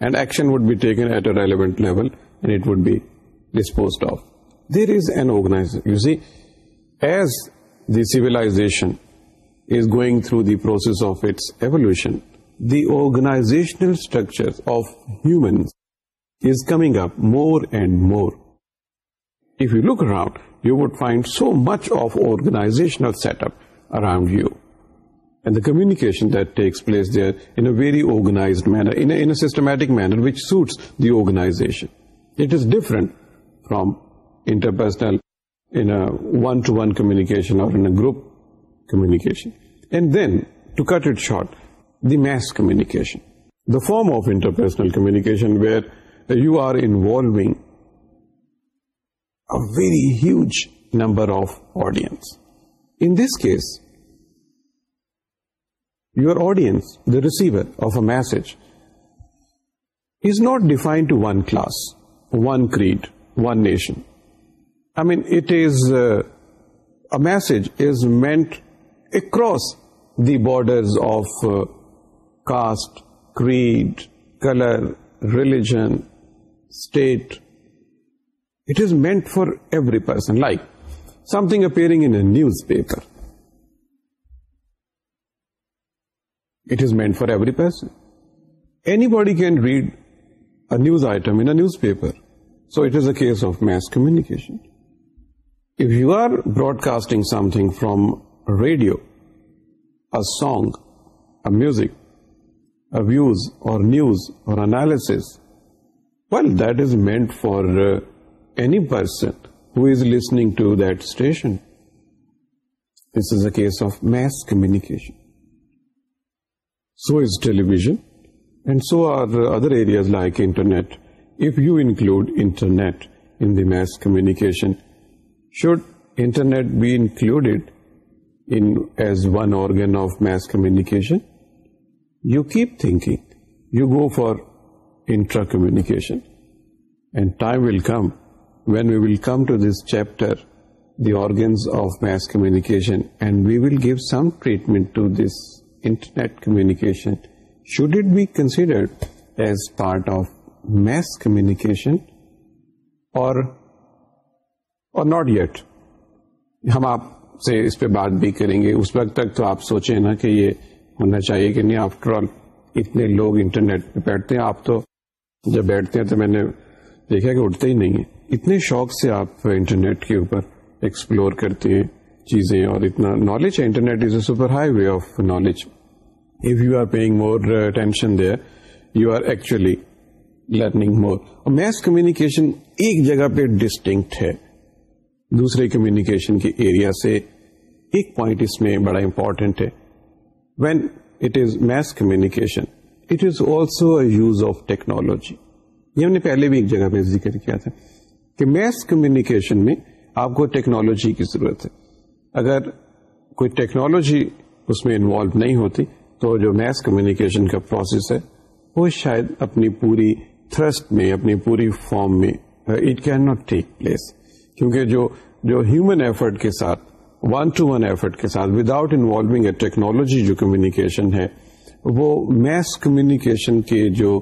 And action would be taken at a relevant level, and it would be disposed of. There is an organizer. You see, as the civilization is going through the process of its evolution, the organizational structures of humans is coming up more and more. If you look around, you would find so much of organizational setup around you. And the communication that takes place there in a very organized manner, in a systematic manner which suits the organization. It is different from interpersonal, in a one-to-one communication or in a group communication. And then, to cut it short, the mass communication, the form of interpersonal communication where you are involving a very huge number of audience. In this case, your audience, the receiver of a message, is not defined to one class, one creed, one nation, I mean, it is uh, a message is meant across the borders of uh, caste, creed, color, religion, state. It is meant for every person, like something appearing in a newspaper. It is meant for every person. Anybody can read a news item in a newspaper. So it is a case of mass communication. If you are broadcasting something from a radio, a song, a music, a views or news or analysis, well, that is meant for uh, any person who is listening to that station. This is a case of mass communication. So is television, and so are other areas like internet. If you include internet in the mass communication should internet be included in as one organ of mass communication? You keep thinking. You go for intra-communication. And time will come when we will come to this chapter, the organs of mass communication, and we will give some treatment to this internet communication. Should it be considered as part of mass communication or اور not yet ہم آپ سے اس پہ بات بھی کریں گے اس وقت تک تو آپ سوچیں نا کہ یہ ہونا چاہیے کہ نہیں آفٹر آل اتنے لوگ انٹرنیٹ پہ بیٹھتے ہیں آپ تو جب بیٹھتے ہیں تو میں نے دیکھا کہ اٹھتے ہی نہیں ہیں اتنے شوق سے آپ انٹرنیٹ کے اوپر ایکسپلور کرتے ہیں چیزیں اور اتنا نالج ہے internet is a super highway of knowledge if you are paying more tension they you are actually learning more اور میس کمیونیکیشن ایک جگہ پہ ڈسٹنکٹ ہے دوسرے کمیونیکیشن کے ایریا سے ایک پوائنٹ اس میں بڑا امپورٹینٹ ہے when it is mass communication it is also a use of technology یہ ہم نے پہلے بھی ایک جگہ پہ ذکر کیا تھا کہ میس کمیونیکیشن میں آپ کو ٹیکنالوجی کی ضرورت ہے اگر کوئی ٹیکنالوجی اس میں انوالو نہیں ہوتی تو جو میس کمیونیکیشن کا پروسیس ہے وہ شاید اپنی پوری تھرسٹ میں اپنی پوری فارم میں it can not take place کیونکہ جو جو ہیومن ایفرٹ کے ساتھ ون ٹو ون ایفرٹ کے ساتھ وداؤٹ انوالوگ اے ٹیکنالوجی جو کمیونیکیشن ہے وہ میس کمیونیکیشن کے جو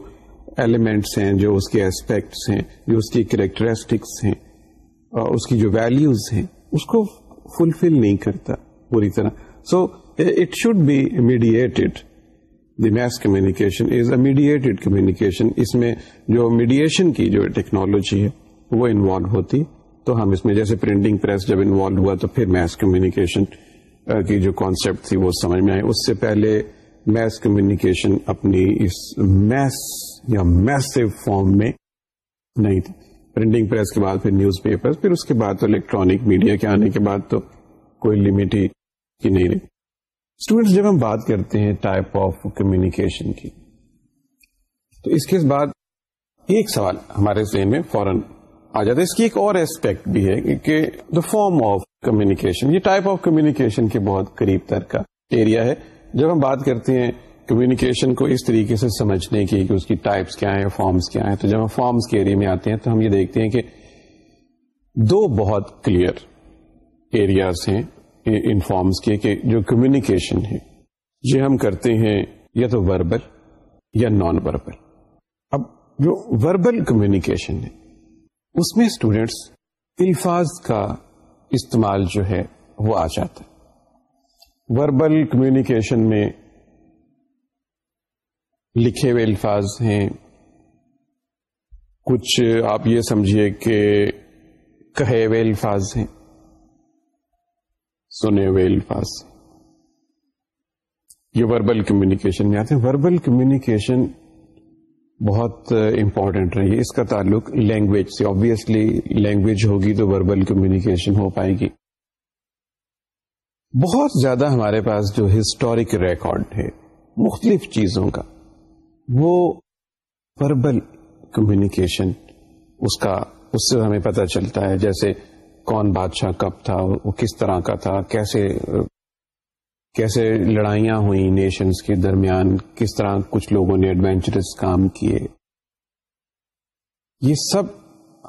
ایلیمنٹس ہیں جو اس کے ایسپیکٹس ہیں جو اس کی کریکٹرسٹکس ہیں اس کی جو ویلوز ہیں اس کو فلفل نہیں کرتا پوری طرح so it should be mediated the mass communication is a mediated communication اس میں جو میڈیشن کی جو ٹیکنالوجی ہے وہ انوالو ہوتی ہے تو ہم اس میں جیسے پرنٹنگ پریس جب انوالو ہوا تو پھر میس کمیونیکیشن کی جو کانسیپٹ تھی وہ سمجھ میں آئی اس سے پہلے میس کمیونیکیشن اپنی اس میس یا فارم میں نہیں تھی پرنٹنگ پریس کے بعد پھر نیوز پیپر پھر اس کے بعد تو الیکٹرانک میڈیا کے آنے کے بعد تو کوئی لمٹ ہی کی نہیں رہی اسٹوڈینٹس جب ہم بات کرتے ہیں ٹائپ آف کمیونیکیشن کی تو اس کے بعد ایک سوال ہمارے ذہن میں فوراً آ جاتا ہے اس کی ایک اور ایسپیکٹ بھی ہے کہ دا فارم آف کمیونیکیشن یہ ٹائپ آف کمیونیکیشن کے بہت قریب تر کا ایریا ہے جب ہم بات کرتے ہیں کمیونیکیشن کو اس طریقے سے سمجھنے کی کہ اس کی ٹائپس کیا ہیں فارمس کیا ہیں تو جب ہم فارمس کے ایریا میں آتے ہیں تو ہم یہ دیکھتے ہیں کہ دو بہت کلیئر ایریاز ہیں ان فارمس کے کہ جو کمیونیکیشن ہے یہ ہم کرتے ہیں یا تو وربل یا نان وربل اب جو وربل کمیونیکیشن ہے اس میں اسٹوڈینٹس الفاظ کا استعمال جو ہے وہ آ جاتا ہے وربل کمیونیکیشن میں لکھے ہوئے الفاظ ہیں کچھ آپ یہ سمجھیے کہ کہے ہوئے الفاظ ہیں سنے ہوئے الفاظ یہ وربل کمیونیکیشن میں آتے ہیں وربل کمیونیکیشن بہت امپورٹنٹ رہی اس کا تعلق لینگویج سے آبویسلی لینگویج ہوگی تو وربل کمیونیکیشن ہو پائے گی بہت زیادہ ہمارے پاس جو ہسٹورک ریکارڈ ہے مختلف چیزوں کا وہ وربل کمیونیکیشن اس کا اس سے ہمیں پتہ چلتا ہے جیسے کون بادشاہ کب تھا وہ کس طرح کا تھا کیسے کیسے لڑائیاں ہوئیں نیشنز کے درمیان کس طرح کچھ لوگوں نے ایڈونچرس کام کیے یہ سب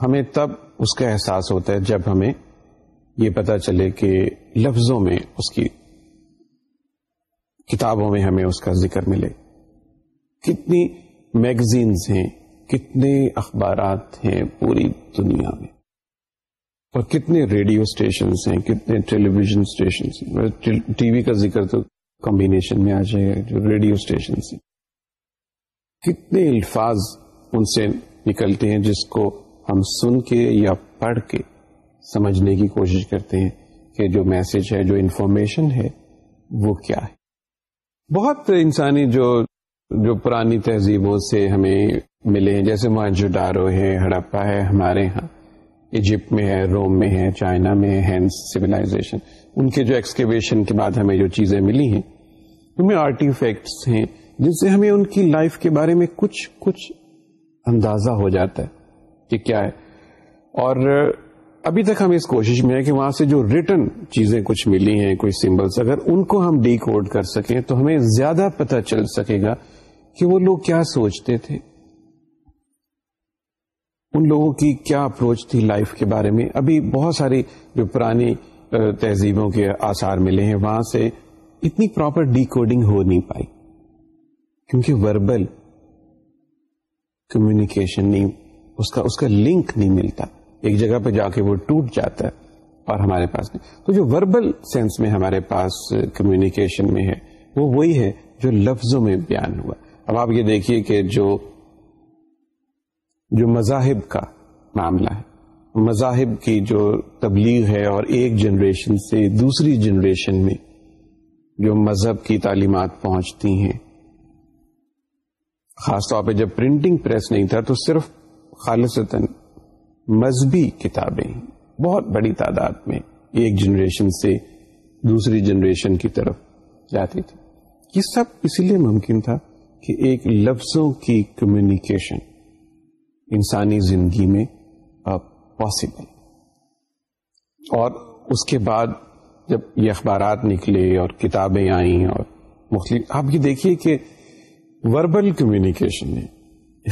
ہمیں تب اس کا احساس ہوتا ہے جب ہمیں یہ پتا چلے کہ لفظوں میں اس کی کتابوں میں ہمیں اس کا ذکر ملے کتنی میگزینز ہیں کتنے اخبارات ہیں پوری دنیا میں اور کتنے ریڈیو اسٹیشنس ہیں کتنے television stations T V کا ذکر تو کمبینیشن میں آ جائے گا جو ریڈیو اسٹیشنس ہیں کتنے الفاظ ان سے نکلتے ہیں جس کو ہم سن کے یا پڑھ کے سمجھنے کی کوشش کرتے ہیں کہ جو میسج ہے جو انفارمیشن ہے وہ کیا ہے بہت انسانی جو جو پرانی تہذیبوں سے ہمیں ملے ہیں جیسے وہ جو ڈارو ہے ہڑپا ہے ہمارے ہاں ایجپٹ میں ہے روم میں ہے چائنا میں ہینس سیولاشن ان کے جو ایکسکیویشن کے بعد ہمیں جو چیزیں ملی ہیں ان میں آرٹیفیکٹس ہیں جن سے ہمیں ان کی لائف کے بارے میں کچھ کچھ اندازہ ہو جاتا ہے کہ کیا ہے اور ابھی تک ہم اس کوشش میں ہے کہ وہاں سے جو ریٹرن چیزیں کچھ ملی ہیں کوئی سمبلس اگر ان کو ہم ڈی کوڈ کر سکیں تو ہمیں زیادہ پتہ چل سکے گا کہ وہ لوگ کیا سوچتے تھے ان لوگوں کی کیا اپروچ تھی لائف کے بارے میں ابھی بہت ساری جو پرانی تہذیبوں کے آثار ملے ہیں وہاں سے اتنی پراپر ڈیکوڈنگ ہو نہیں پائی کیونکہ وربل کمیونیکیشن نہیں اس کا اس کا لنک نہیں ملتا ایک جگہ پہ جا کے وہ ٹوٹ جاتا ہے اور ہمارے پاس نہیں تو جو وربل سینس میں ہمارے پاس کمیونیکیشن میں ہے وہ وہی ہے جو لفظوں میں بیان ہوا اب آپ یہ دیکھیے کہ جو جو مذاہب کا معاملہ ہے مذاہب کی جو تبلیغ ہے اور ایک جنریشن سے دوسری جنریشن میں جو مذہب کی تعلیمات پہنچتی ہیں خاص طور پہ جب پرنٹنگ پریس نہیں تھا تو صرف خالصتا مذہبی کتابیں بہت بڑی تعداد میں ایک جنریشن سے دوسری جنریشن کی طرف جاتی تھی یہ سب اسی لیے ممکن تھا کہ ایک لفظوں کی کمیونیکیشن انسانی زندگی میں پاسبل اور اس کے بعد جب یہ اخبارات نکلے اور کتابیں آئیں اور مختلف آپ یہ دیکھیے کہ وربل کمیونیکیشن نے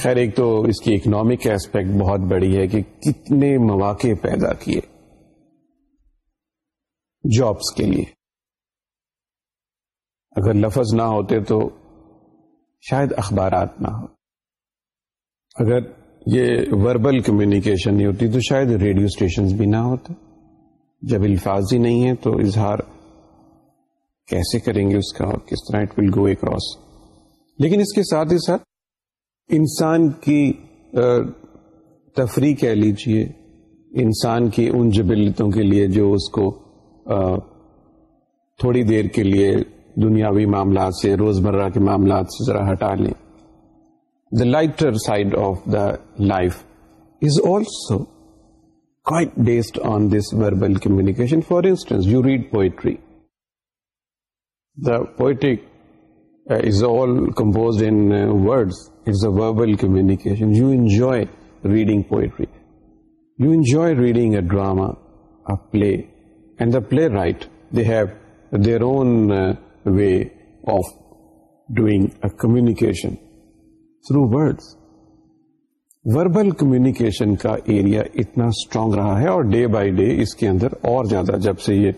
خیر ایک تو اس کی اکنامک اسپیکٹ ایسپیکٹ بہت بڑی ہے کہ کتنے مواقع پیدا کیے جابس کے لیے اگر لفظ نہ ہوتے تو شاید اخبارات نہ ہو اگر یہ وربل کمیونیکیشن نہیں ہوتی تو شاید ریڈیو اسٹیشن بھی نہ ہوتے جب الفاظ ہی نہیں ہے تو اظہار کیسے کریں گے اس کا اور کس طرح it will go across لیکن اس کے ساتھ ہی ساتھ انسان کی تفریح کہہ لیجیے انسان کی ان جبلتوں کے لیے جو اس کو تھوڑی دیر کے لیے دنیاوی معاملات سے روزمرہ کے معاملات سے ذرا ہٹا لیں the lighter side of the life is also quite based on this verbal communication. For instance, you read poetry. The poetic uh, is all composed in uh, words. It's a verbal communication. You enjoy reading poetry. You enjoy reading a drama, a play. And the playwright, they have their own uh, way of doing a communication. Through words verbal communication کا area اتنا strong رہا ہے اور day by day اس کے اندر اور زیادہ جب سے یہ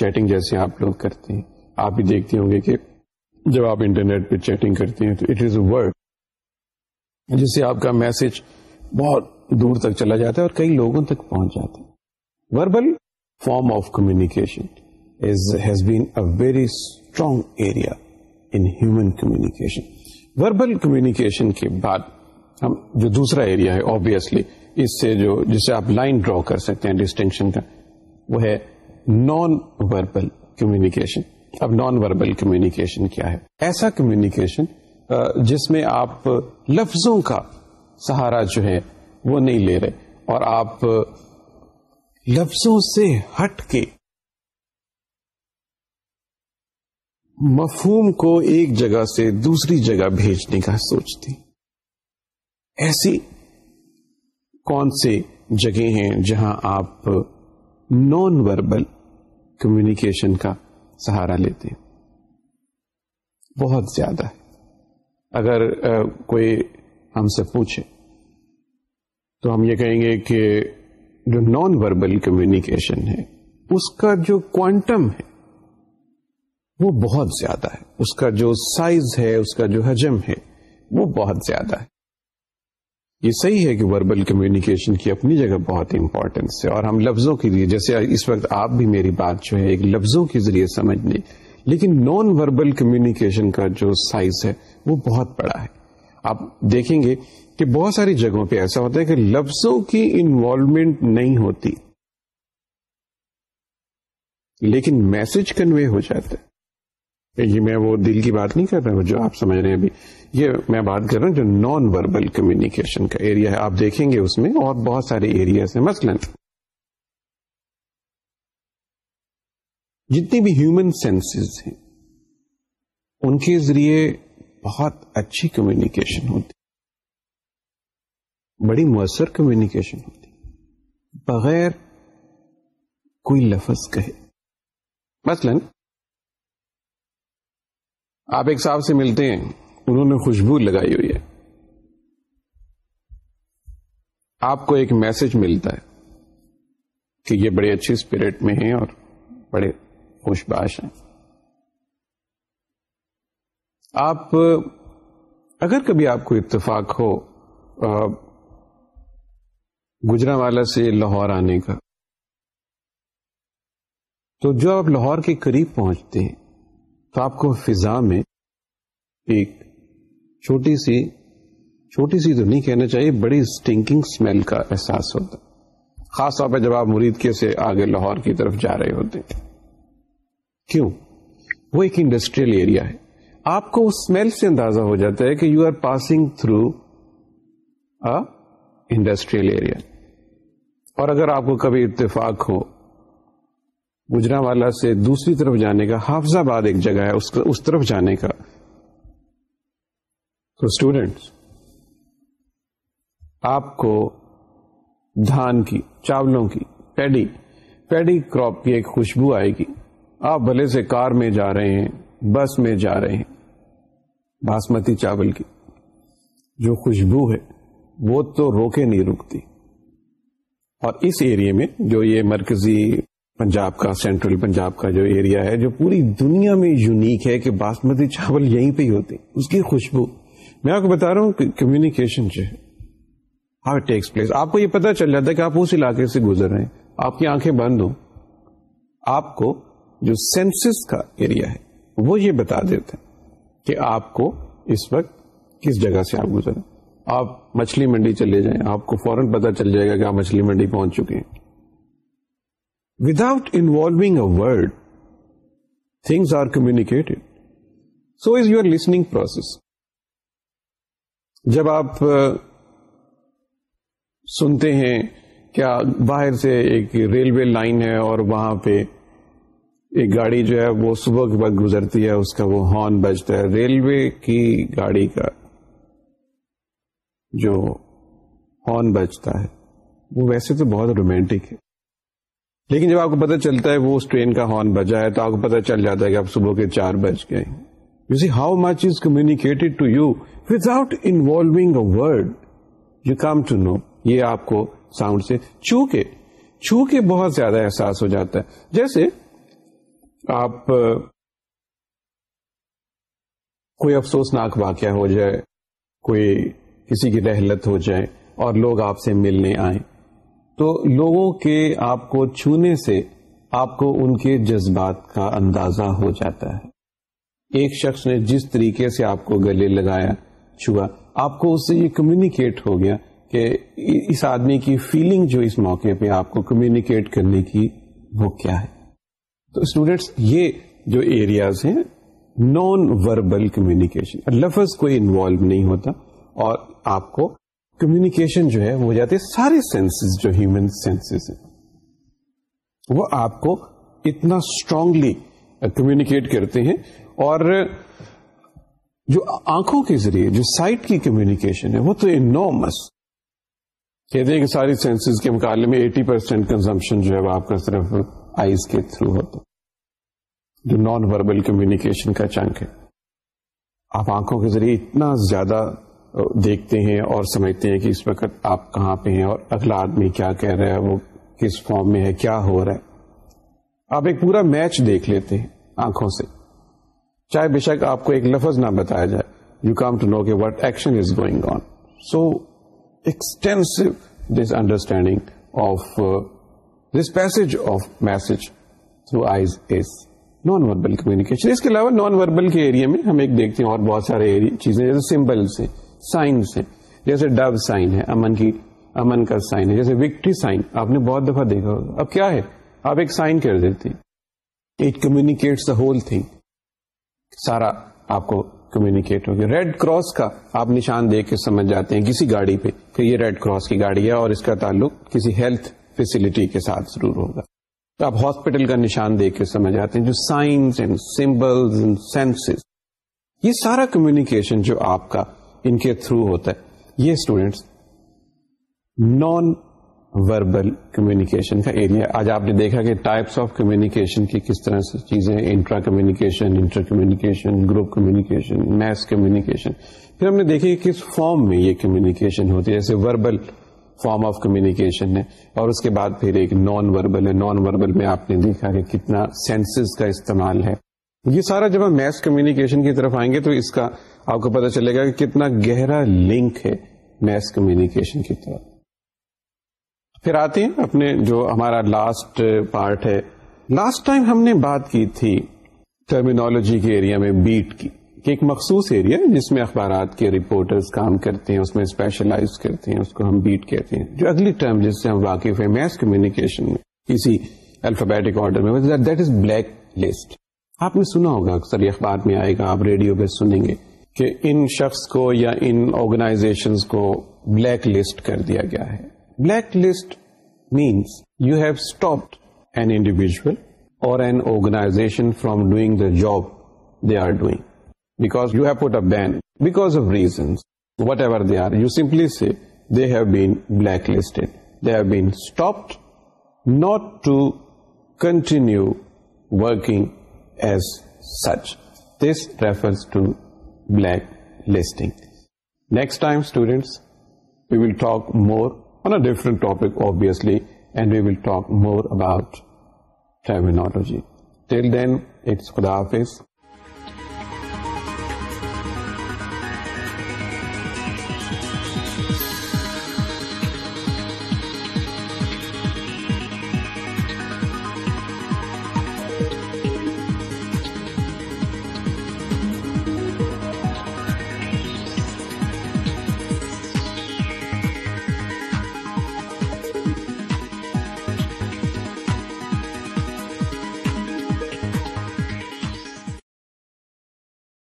چیٹنگ جیسے آپ لوگ کرتے ہیں آپ بھی دیکھتے ہوں گے کہ جب آپ انٹرنیٹ پہ چیٹنگ کرتے ہیں تو اٹ از اے ورڈ جس سے آپ کا میسج بہت دور تک چلا جاتا ہے اور کئی لوگوں تک پہنچ جاتا ہے verbal form of communication is has a very strong area in human communication verbal communication کے بعد ہم جو دوسرا ایریا ہے آبیسلی اس سے جو جسے آپ لائن ڈرا کر سکتے ہیں ڈسٹنکشن کا وہ ہے نان وربل کمیونیکیشن اب نان وربل کمیونیکیشن کیا ہے ایسا کمیونیکیشن جس میں آپ لفظوں کا سہارا جو ہے وہ نہیں لے رہے اور آپ لفظوں سے ہٹ کے مفہوم کو ایک جگہ سے دوسری جگہ بھیجنے کا سوچتی ایسی کون سی جگہ ہیں جہاں آپ نان وربل کمیونیکیشن کا سہارا لیتے ہیں بہت زیادہ ہے اگر کوئی ہم سے پوچھے تو ہم یہ کہیں گے کہ جو نان وربل کمیونیکیشن ہے اس کا جو کوانٹم ہے وہ بہت زیادہ ہے اس کا جو سائز ہے اس کا جو حجم ہے وہ بہت زیادہ ہے یہ صحیح ہے کہ وربل کمیونیکیشن کی اپنی جگہ بہت امپورٹینس ہے اور ہم لفظوں کے لیے جیسے اس وقت آپ بھی میری بات جو ہے ایک لفظوں کے ذریعے سمجھ لیں لیکن نان وربل کمیونیکیشن کا جو سائز ہے وہ بہت بڑا ہے آپ دیکھیں گے کہ بہت ساری جگہوں پہ ایسا ہوتا ہے کہ لفظوں کی انوالومنٹ نہیں ہوتی لیکن میسج کنوے ہو جاتا ہے یہ جی، میں وہ دل کی بات نہیں کر رہا جو آپ سمجھ رہے ہیں ابھی یہ میں بات کر رہا ہوں جو نان وربل کمیونیکیشن کا ایریا ہے آپ دیکھیں گے اس میں اور بہت سارے ایریاز ہیں مثلا جتنی بھی ہیومن سینسز ہیں ان کے ذریعے بہت اچھی کمیونیکیشن ہوتی بڑی مؤثر کمیونیکیشن ہوتی بغیر کوئی لفظ کہے مثلاً آپ ایک صاحب سے ملتے ہیں انہوں نے خوشبو لگائی ہوئی ہے آپ کو ایک میسج ملتا ہے کہ یہ بڑے اچھے اسپرٹ میں ہیں اور بڑے خوش باش ہیں آپ اگر کبھی آپ کو اتفاق ہو گجرا والا سے لاہور آنے کا تو جو آپ لاہور کے قریب پہنچتے ہیں تو آپ کو فضا میں ایک چھوٹی سی چھوٹی سی تو نہیں کہنا چاہیے بڑی اسٹنکنگ اسمیل کا احساس ہوتا خاص طور پہ جب آپ مرید کے سے آگے لاہور کی طرف جا رہے ہوتے کیوں وہ ایک انڈسٹریل ایریا ہے آپ کو اس اسمیل سے اندازہ ہو جاتا ہے کہ you are passing through industrial area اور اگر آپ کو کبھی اتفاق ہو گجرا والا سے دوسری طرف جانے کا حافظ آباد ایک جگہ ہے اس طرف جانے کا تو اسٹوڈینٹس آپ کو دھان کی چاولوں کی پیڈی پیڈی کراپ کی ایک خوشبو آئے گی آپ بھلے سے کار میں جا رہے ہیں بس میں جا رہے ہیں باسمتی چاول کی جو خوشبو ہے وہ تو روکے نہیں رکتی اور اس ایریے میں جو یہ مرکزی پنجاب کا سینٹرل پنجاب کا جو ایریا ہے جو پوری دنیا میں یونیک ہے کہ باسمتی چاول یہیں پہ ہی ہیں اس کی خوشبو میں آپ کو بتا رہا ہوں کہ کمیونیکیشن ہے ہاؤ ٹیکس پلیس آپ کو یہ پتا چل جاتا ہے کہ آپ اس علاقے سے گزر رہے ہیں آپ کی آنکھیں بند ہوں آپ کو جو سینسس کا ایریا ہے وہ یہ بتا دیتے کہ آپ کو اس وقت کس جگہ سے آپ گزریں آپ مچھلی منڈی چلے جائیں آپ کو فوراً پتا چل جائے گا کہ آپ مچھلی منڈی پہنچ چکے ہیں without involving a word things are communicated. So is your listening process جب آپ سنتے ہیں کیا باہر سے ایک ریلوے لائن ہے اور وہاں پہ ایک گاڑی جو ہے وہ صبح کے وقت گزرتی ہے اس کا وہ ہارن بجتا ہے ریلوے کی گاڑی کا جو ہارن بجتا ہے وہ ویسے تو بہت رومینٹک ہے لیکن جب آپ کو پتا چلتا ہے وہ اس ٹرین کا ہارن بجا ہے تو آپ کو پتا چل جاتا ہے کہ آپ صبح کے چار بج گئے you see how much is communicated to you without involving a word you come to know یہ آپ کو ساؤنڈ سے چھو کے چھو کے بہت زیادہ احساس ہو جاتا ہے جیسے آپ کوئی افسوسناک واقعہ ہو جائے کوئی کسی کی رحلت ہو جائے اور لوگ آپ سے ملنے آئیں تو لوگوں کے آپ کو چھونے سے آپ کو ان کے جذبات کا اندازہ ہو جاتا ہے ایک شخص نے جس طریقے سے آپ کو گلے لگایا چھوا آپ کو اس سے یہ کمیونیکیٹ ہو گیا کہ اس آدمی کی فیلنگ جو اس موقع پہ آپ کو کمیونیکیٹ کرنے کی وہ کیا ہے تو اسٹوڈینٹس یہ جو ایریاز ہیں نان وربل کمیونیکیشن لفظ کوئی انوالو نہیں ہوتا اور آپ کو کمیونیکیشن جو ہے وہ جاتی ہے سارے سینسز جو ہیومن سینسز ہیں وہ آپ کو اتنا اسٹرانگلی کمیونیکیٹ کرتے ہیں اور جو آنکھوں کے ذریعے جو سائٹ کی کمیونیکیشن ہے وہ تو انومس کہتے ہیں کہ ساری سینسز کے مقابلے میں ایٹی پرسینٹ کنزمپشن جو ہے وہ آپ کا صرف آئیز کے تھرو ہوتا جو نان وربل کمیونیکیشن کا چنک ہے آپ آنکھوں کے ذریعے اتنا زیادہ دیکھتے ہیں اور سمجھتے ہیں کہ اس وقت آپ کہاں پہ ہیں اور اگلا آدمی کیا کہہ رہا ہے وہ کس فارم میں ہے کیا ہو رہا ہے آپ ایک پورا میچ دیکھ لیتے ہیں آنکھوں سے چاہے بے شک آپ کو ایک لفظ نہ بتایا جائے یو کم ٹو نو کہ what action is going on so extensive this understanding of this piece of message through eyes is non verbal communication اس کے علاوہ نان وربل کے ایریا میں ہم ایک دیکھتے ہیں اور بہت سارے چیزیں جیسے سمبلس ہیں سائنس ہیں جیسے ڈب سائن ہے امن کی امن کا سائن ہے جیسے وکٹری سائن آپ نے بہت دفعہ دیکھا ہوگا اب کیا ہے آپ ایک سائن کر دیتے اٹ دا ہول تھنگ سارا آپ کو کمیونکیٹ گیا ریڈ کراس کا آپ نشان دیکھ کے سمجھ جاتے ہیں کسی گاڑی پہ کہ یہ ریڈ کراس کی گاڑی ہے اور اس کا تعلق کسی ہیلتھ فیسلٹی کے ساتھ ضرور ہوگا تو آپ ہاسپٹل کا نشان دیکھ کے سمجھ جاتے ہیں جو سائنس اینڈ اینڈ سینسز یہ سارا کمیونیکیشن جو آپ کا ان کے تھرو ہوتا ہے یہ اسٹوڈینٹس نان وربل کمیونیکیشن کا ایریا آج آپ نے دیکھا کہ ٹائپس آف کمیونیکیشن کی کس طرح سے چیزیں intra communication inter communication group communication mass communication پھر ہم نے دیکھا کس فارم میں یہ کمیونیکیشن ہوتی ہے جیسے وربل فارم آف کمیونیکیشن ہے اور اس کے بعد پھر ایک نان وربل ہے نان وربل میں آپ نے دیکھا کہ کتنا سینسز کا استعمال ہے یہ سارا جب ہم میس کمیونیکیشن کی طرف آئیں گے تو اس کا آپ کو پتا چلے گا کہ کتنا گہرا لنک ہے میس کمیونیکیشن کی طرف پھر آتے ہیں اپنے جو ہمارا لاسٹ پارٹ ہے لاسٹ ٹائم ہم نے بات کی تھی ٹرمینالوجی کے ایریا میں بیٹ کی کہ ایک مخصوص ایریا جس میں اخبارات کے رپورٹرز کام کرتے ہیں اس میں اسپیشلائز کرتے ہیں اس کو ہم بیٹ کہتے ہیں جو اگلی ٹرم جس سے ہم واقف ہیں میس کمیونیکیشن میں کسی الفابیٹک آرڈر میں دیٹ از بلیک لسٹ آپ نے سنا ہوگا اکثر یہ اخبار میں آئے گا آپ ریڈیو پہ سنیں گے کہ ان شخص کو یا ان آرگنازیشن کو بلیک لسٹ کر دیا گیا ہے black list means you have stop an individual or an organisation from doing the job they are doing because you have put a ban because of reasons whatever they are you simply say they have been black listed they have been stop not to continue working as such this reference to blacklisting. Next time, students, we will talk more on a different topic, obviously, and we will talk more about terminology. Till then, it's Khuda Hafiz.